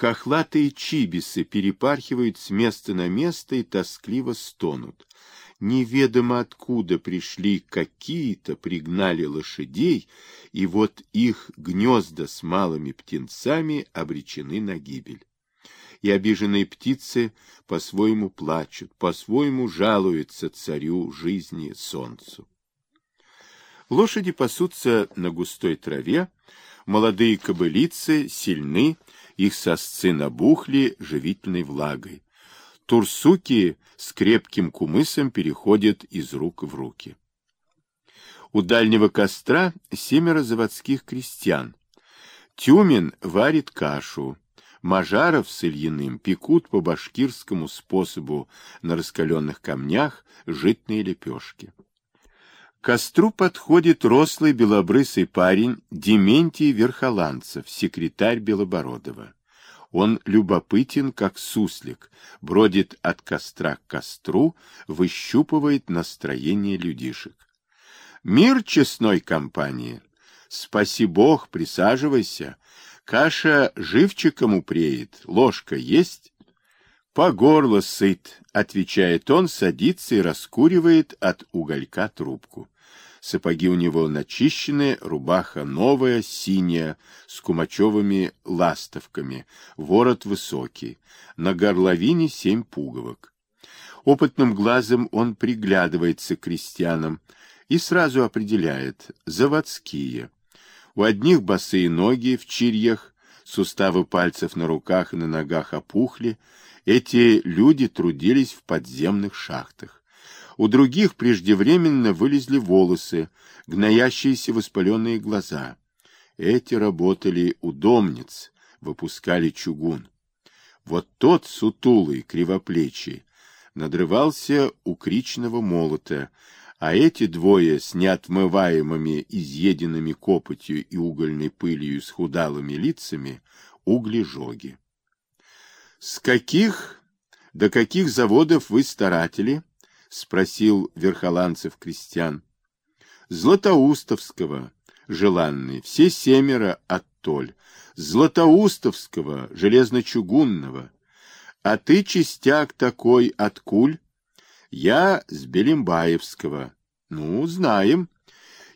Хохлатые чибисы перепархивают с места на место и тоскливо стонут. Неведомо откуда пришли какие-то, пригнали лошадей, и вот их гнезда с малыми птенцами обречены на гибель. И обиженные птицы по-своему плачут, по-своему жалуются царю жизни солнцу. Лошади пасутся на густой траве, молодые кобылицы сильны, их сосцы набухли живительной влагой. Турсуки с крепким кумысом переходят из рук в руки. У дальнего костра семеро заводских крестьян. Тюмин варит кашу. Мажаров с Ильиным пекут по башкирскому способу на раскаленных камнях житные лепешки. Костру подходит рослый белобрысый парень Дементий Верхоланцев, секретарь Белобородова. Он любопытен, как суслик, бродит от костра к костру, выщупывает настроение людишек. Мир честной компании! Спаси Бог, присаживайся. Каша живчиком упреет, ложка есть? По горло сыт, отвечает он, садится и раскуривает от уголька трубку. Сапоги у него начищены, рубаха новая, синяя, с кумачевыми ластовками, ворот высокий, на горловине семь пуговок. Опытным глазом он приглядывается к крестьянам и сразу определяет — заводские. У одних босые ноги в чирьях, суставы пальцев на руках и на ногах опухли, эти люди трудились в подземных шахтах. У других преждевременно вылезли волосы, гноящиеся воспаленные глаза. Эти работали у домниц, выпускали чугун. Вот тот сутулый, кривоплечий, надрывался у кричного молота, а эти двое с неотмываемыми, изъеденными копотью и угольной пылью с худалыми лицами угли-жоги. С каких до каких заводов вы старатели? Спросил Верхоланцев крестьян. Златоустовского, желанный, все семеро оттоль. Златоустовского, железночугунного. А ты, частяк такой, от куль? Я с Белимбаевского. Ну, знаем.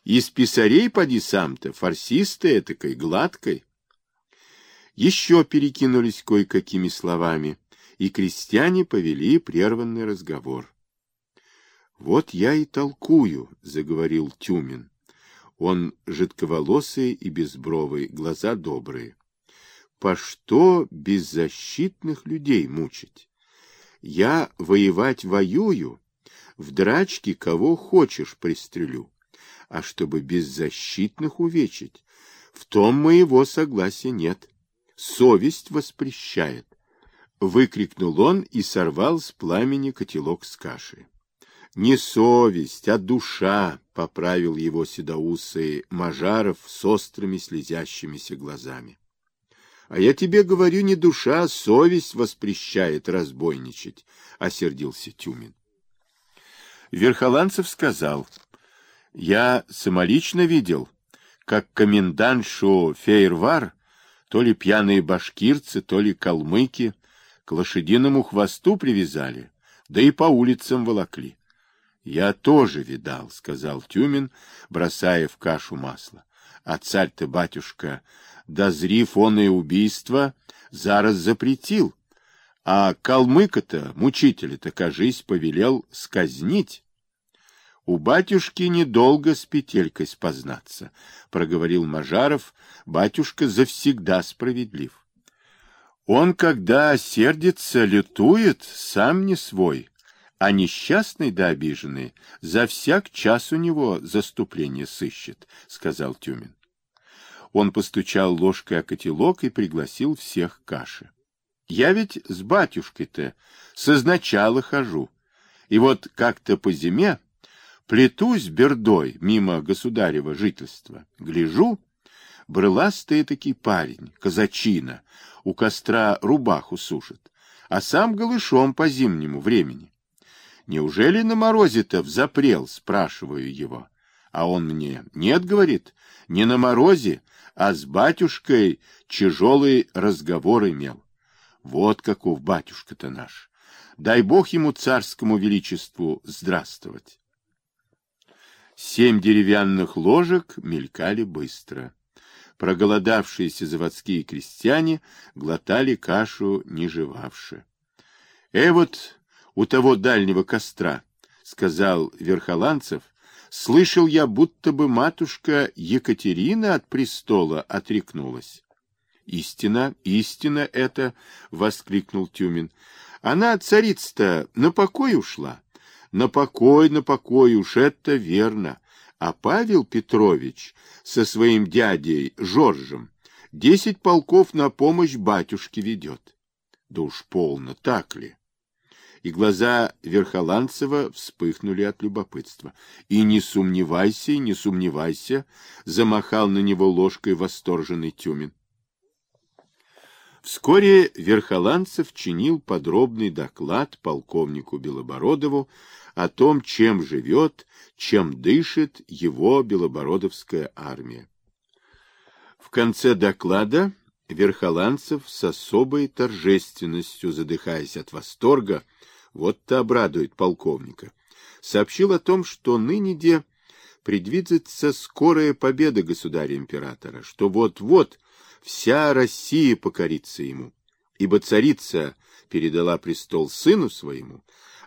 Из писарей поди сам-то, фарсистой этакой, гладкой еще перекинулись кое-какими словами, и крестьяне повели прерванный разговор. — Вот я и толкую, — заговорил Тюмин. Он жидковолосый и безбровый, глаза добрые. — По что беззащитных людей мучить? Я воевать воюю, в драчке кого хочешь пристрелю, а чтобы беззащитных увечить, в том моего согласия нет. — совесть воспрещает. Выкрикнул он и сорвал с пламени котелок с кашей. Не совесть, а душа, поправил его седоусый Мажаров с острыми слезящимися глазами. А я тебе говорю, не душа, а совесть воспрещает разбойничать, осердился Тюмин. Верхоланцев сказал: "Я самолично видел, как комендантшу Фейервар то ли пьяные башкирцы, то ли калмыки, к лошадиному хвосту привязали, да и по улицам волокли. — Я тоже видал, — сказал Тюмин, бросая в кашу масло. — А царь-то, батюшка, дозрив он и убийство, зараз запретил. А калмыка-то, мучителя-то, кажись, повелел сказнить. У батюшки недолго с петелькой спознаться, проговорил Мажаров. Батюшка завсегда справедлив. Он, когда сердится, лютует, сам не свой, а несчастный да обиженный за всяк час у него заступление сыщет, сказал Тюмин. Он постучал ложкой о котелок и пригласил всех к каше. Я ведь с батюшкой-то созначало хожу. И вот как-то по зиме Плетусь бердой мимо государева жительства. Гляжу, брыластый таки парень, казачина, у костра рубаху сушит, а сам голышом по зимнему времени. Неужели на морозе-то взапрел, спрашиваю его. А он мне, нет, говорит, не на морозе, а с батюшкой тяжелый разговор имел. Вот каков батюшка-то наш. Дай бог ему царскому величеству здравствовать. Семь деревянных ложек мелькали быстро. Проголодавшиеся заводские крестьяне глотали кашу не жевавши. — Э, вот у того дальнего костра, — сказал Верхоланцев, — слышал я, будто бы матушка Екатерина от престола отрекнулась. — Истина, истина это, — воскликнул Тюмин. — Она, царица-то, на покой ушла. На покой, на покой, уж это верно. А Павел Петрович со своим дядей Жоржем десять полков на помощь батюшке ведет. Да уж полно, так ли? И глаза Верхоланцева вспыхнули от любопытства. И не сомневайся, не сомневайся, замахал на него ложкой восторженный Тюмин. Вскоре Верхоланцев чинил подробный доклад полковнику Белобородову о том, чем живет, чем дышит его Белобородовская армия. В конце доклада Верхоланцев с особой торжественностью, задыхаясь от восторга, вот-то обрадует полковника, сообщил о том, что ныне предвидится скорая победа государя-императора, что вот-вот вся Россия покорится ему, ибо царица передала престол сыну своему,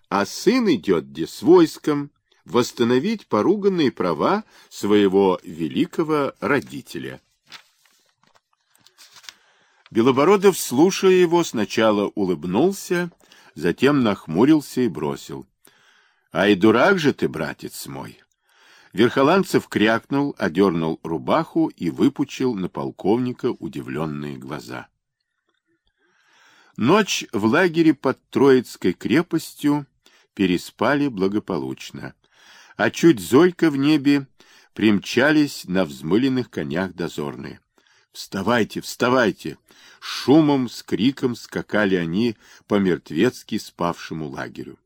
а сын идет где с войском восстановить поруганные права своего великого родителя. Белобородов, слушая его, сначала улыбнулся, затем нахмурился и бросил. — Ай, дурак же ты, братец мой! Верхоланцев крякнул, одернул рубаху и выпучил на полковника удивленные глаза. Ночь в лагере под Троицкой крепостью переспали благополучно, а чуть золько в небе примчались на взмыленных конях дозорные. «Вставайте, вставайте!» Шумом, с криком скакали они по мертвецки спавшему лагерю.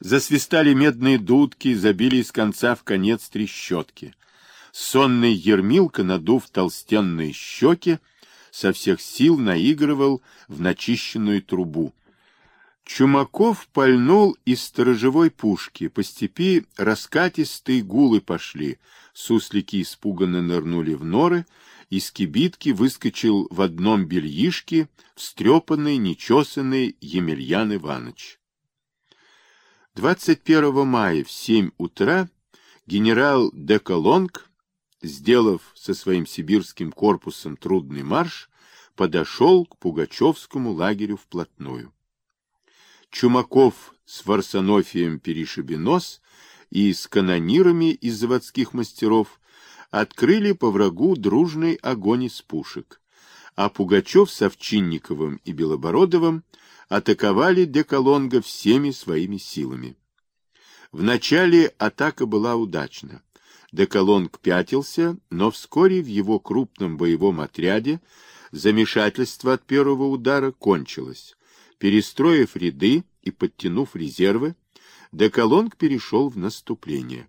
Засвистали медные дудки, забили из конца в конец трещотки. Сонный Ермилка, надув толстенные щеки, со всех сил наигрывал в начищенную трубу. Чумаков пальнул из сторожевой пушки. По степи раскатистые гулы пошли. Суслики испуганно нырнули в норы, из кибитки выскочил в одном бельишке встрепанный, нечесанный Емельян Иванович. 21 мая в 7 утра генерал Деколонг, сделав со своим сибирским корпусом трудный марш, подошел к Пугачевскому лагерю вплотную. Чумаков с Варсонофием перешиби нос и с канонирами из заводских мастеров открыли по врагу дружный огонь из пушек, а Пугачев с Овчинниковым и Белобородовым атаковали Деколонга всеми своими силами. Вначале атака была удачна. Деколонг пятился, но вскоре в его крупном боевом отряде замешательство от первого удара кончилось. Перестроив ряды и подтянув резервы, Деколонг перешел в наступление.